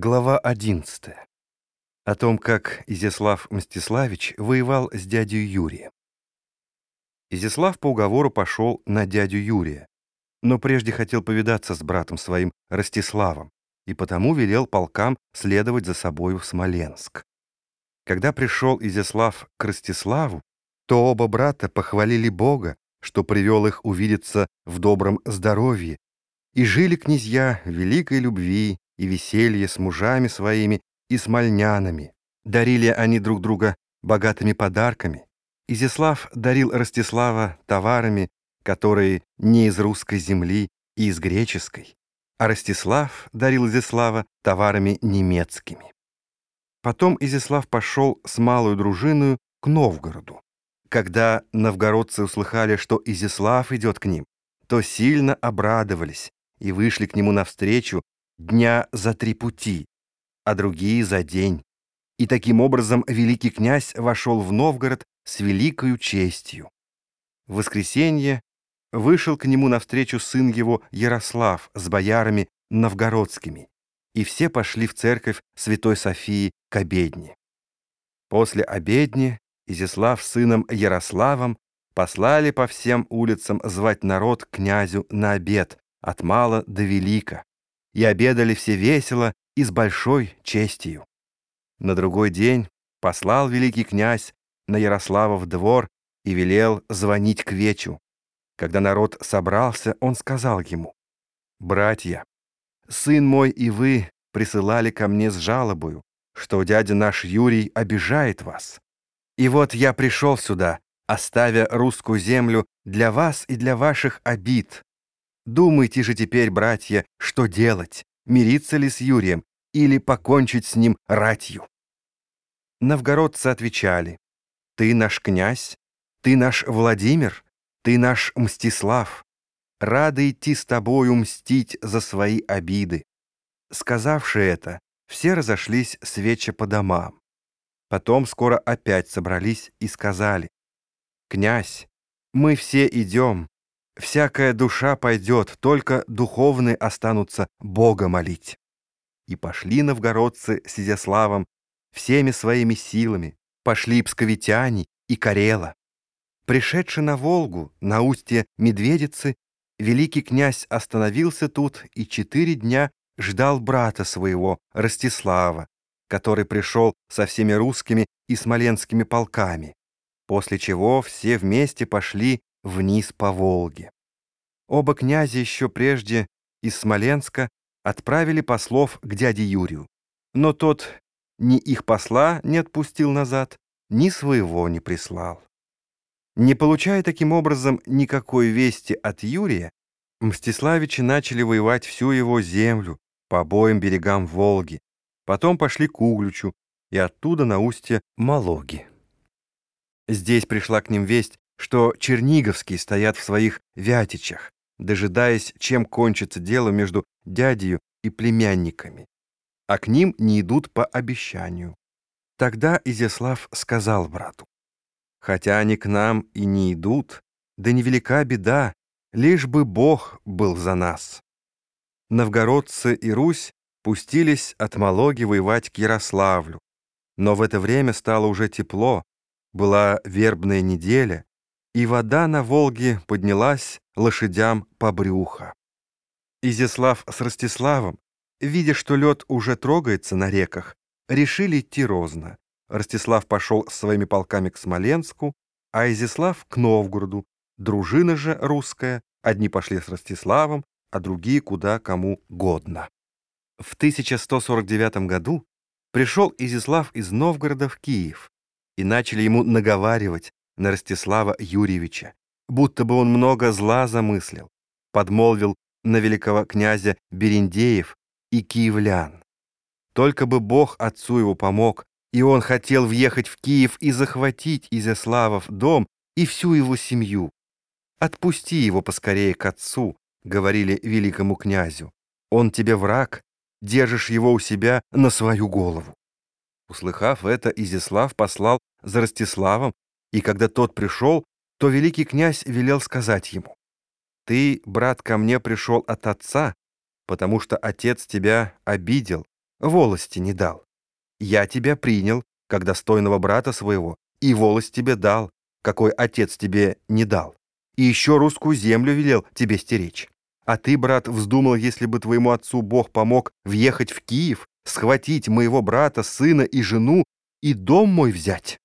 Глава 11. О том, как Изяслав Мстиславич воевал с дядей Юрием. Изяслав по уговору пошел на дядю Юрия, но прежде хотел повидаться с братом своим Ростиславом и потому велел полкам следовать за собою в Смоленск. Когда пришел Изяслав к Ростиславу, то оба брата похвалили Бога, что привел их увидеться в добром здоровье, и жили князья великой любви и веселье с мужами своими и с мальнянами. Дарили они друг друга богатыми подарками. Изяслав дарил Ростислава товарами, которые не из русской земли и из греческой, а Ростислав дарил Изяслава товарами немецкими. Потом Изяслав пошел с малую дружиною к Новгороду. Когда новгородцы услыхали, что Изяслав идет к ним, то сильно обрадовались и вышли к нему навстречу дня за три пути, а другие за день. И таким образом великий князь вошел в Новгород с великою честью. В воскресенье вышел к нему навстречу сын его Ярослав с боярами новгородскими, и все пошли в церковь Святой Софии к обедне. После обедни Изяслав с сыном Ярославом послали по всем улицам звать народ князю на обед от мала до велика и обедали все весело и с большой честью. На другой день послал великий князь на Ярославов двор и велел звонить к вечу. Когда народ собрался, он сказал ему, «Братья, сын мой и вы присылали ко мне с жалобою, что дядя наш Юрий обижает вас. И вот я пришел сюда, оставя русскую землю для вас и для ваших обид, Думайте же теперь, братья, что делать, мириться ли с Юрием или покончить с ним ратью. Новгородцы отвечали, «Ты наш князь, ты наш Владимир, ты наш Мстислав. Рады идти с тобою мстить за свои обиды». Сказавши это, все разошлись с веча по домам. Потом скоро опять собрались и сказали, «Князь, мы все идем, Всякая душа пойдет, только духовные останутся Бога молить. И пошли новгородцы с Изяславом всеми своими силами, пошли псковитяне и Карела. Пришедший на Волгу, на устье Медведицы, великий князь остановился тут и четыре дня ждал брата своего, Ростислава, который пришел со всеми русскими и смоленскими полками, после чего все вместе пошли вниз по Волге. Оба князя еще прежде из Смоленска отправили послов к дяде Юрию, но тот ни их посла не отпустил назад, ни своего не прислал. Не получая таким образом никакой вести от Юрия, Мстиславичи начали воевать всю его землю по обоим берегам Волги, потом пошли к Углючу и оттуда на устье Малоги. Здесь пришла к ним весть, что черниговские стоят в своих вятичах, дожидаясь, чем кончится дело между дядею и племянниками, а к ним не идут по обещанию. Тогда Изяслав сказал брату, «Хотя они к нам и не идут, да невелика беда, лишь бы Бог был за нас». Новгородцы и Русь пустились от Малоги воевать к Ярославлю, но в это время стало уже тепло, была вербная неделя, и вода на Волге поднялась лошадям по брюхо. Изяслав с Ростиславом, видя, что лед уже трогается на реках, решили идти розно. Ростислав пошел с своими полками к Смоленску, а Изяслав — к Новгороду. Дружина же русская, одни пошли с Ростиславом, а другие куда кому годно. В 1149 году пришел Изяслав из Новгорода в Киев, и начали ему наговаривать, на Ростислава Юрьевича, будто бы он много зла замыслил, подмолвил на великого князя Берендеев и киевлян. Только бы Бог отцу его помог, и он хотел въехать в Киев и захватить Изяславов дом и всю его семью. «Отпусти его поскорее к отцу», — говорили великому князю. «Он тебе враг, держишь его у себя на свою голову». Услыхав это, Изяслав послал за Ростиславом и когда тот пришел, то великий князь велел сказать ему, «Ты, брат, ко мне пришел от отца, потому что отец тебя обидел, волости не дал. Я тебя принял, как достойного брата своего, и волость тебе дал, какой отец тебе не дал. И еще русскую землю велел тебе стеречь. А ты, брат, вздумал, если бы твоему отцу Бог помог въехать в Киев, схватить моего брата, сына и жену и дом мой взять.